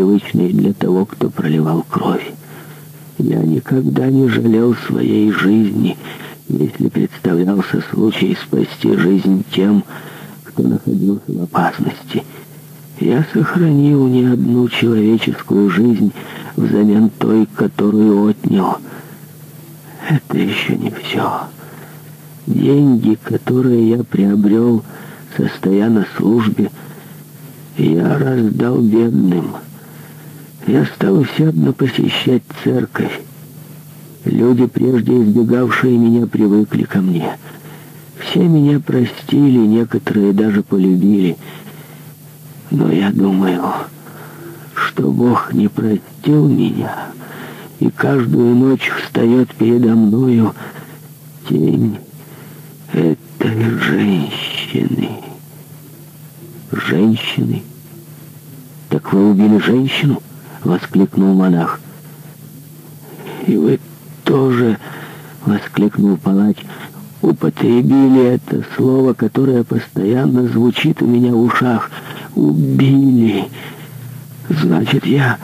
непривычной для того, кто проливал кровь. Я никогда не жалел своей жизни, если представлялся случай спасти жизнь тем, кто находился в опасности. Я сохранил не одну человеческую жизнь взамен той, которую отнял. Это еще не все. Деньги, которые я приобрел, состоя на службе, я раздал бедным. Я стал усердно посещать церковь. Люди, прежде избегавшие меня, привыкли ко мне. Все меня простили, некоторые даже полюбили. Но я думаю, что Бог не простил меня, и каждую ночь встает передо мною тень этой женщины. Женщины? Так вы убили женщину? —— воскликнул монах. «И вы тоже!» — воскликнул палач. «Употребили это слово, которое постоянно звучит у меня в ушах. Убили! Значит, я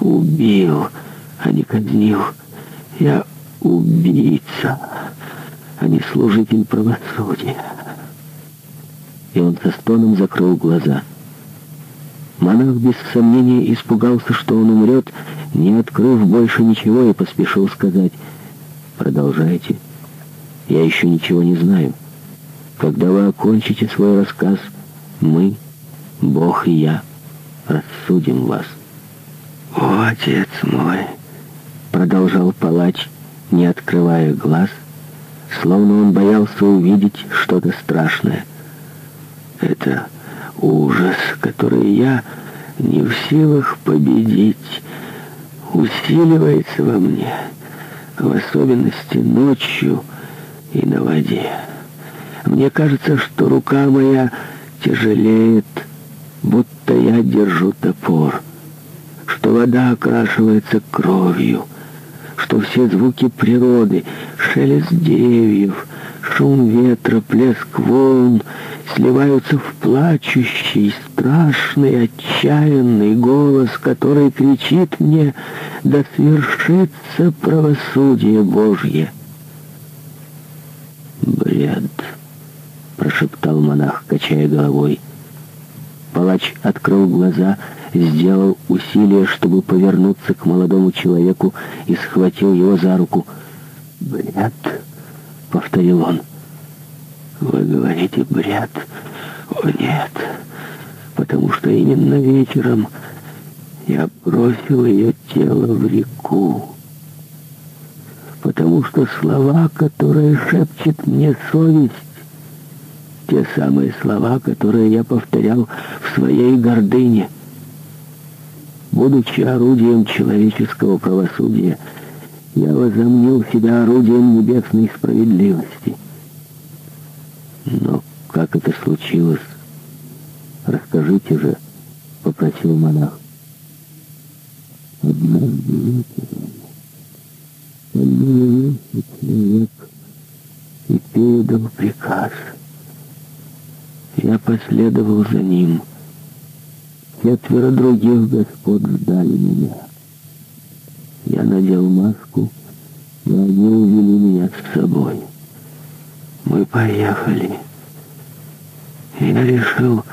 убил, а не казнил. Я убийца, а не служитель правосудия». И он со стоном закрыл глаза. «Убийца!» Монах без сомнения испугался, что он умрет, не открыв больше ничего, и поспешил сказать «Продолжайте, я еще ничего не знаю. Когда вы окончите свой рассказ, мы, Бог и я, рассудим вас». «О, отец мой!» — продолжал палач, не открывая глаз, словно он боялся увидеть что-то страшное. «Это...» ужас, который я не в силах победить, усиливается во мне, в особенности ночью и на воде. Мне кажется, что рука моя тяжелеет, будто я держу топор, что вода окрашивается кровью, что все звуки природы, шелест деревьев, шум ветра, плеск волн — сливаются в плачущий, страшный, отчаянный голос, который кричит мне «Да свершится правосудие Божье!» «Бред!» — прошептал монах, качая головой. Палач открыл глаза, сделал усилие, чтобы повернуться к молодому человеку и схватил его за руку. «Бред!» — повторил он. — вы говорите бред. О нет, потому что именно вечером я бросил ее тело в реку. Потому что слова, которые шепчет мне совесть, те самые слова, которые я повторял в своей гордыне. Будучи орудием человеческого правосудия, я возомнил себя орудием небесной справедливости. Но как это случилось? Расскажите же, попросил монах. Однажды вечером человек и передал приказ. Я последовал за ним. Четверо других господ ждали меня. Я надел маску, и они увели меня с собой поехали. Я решил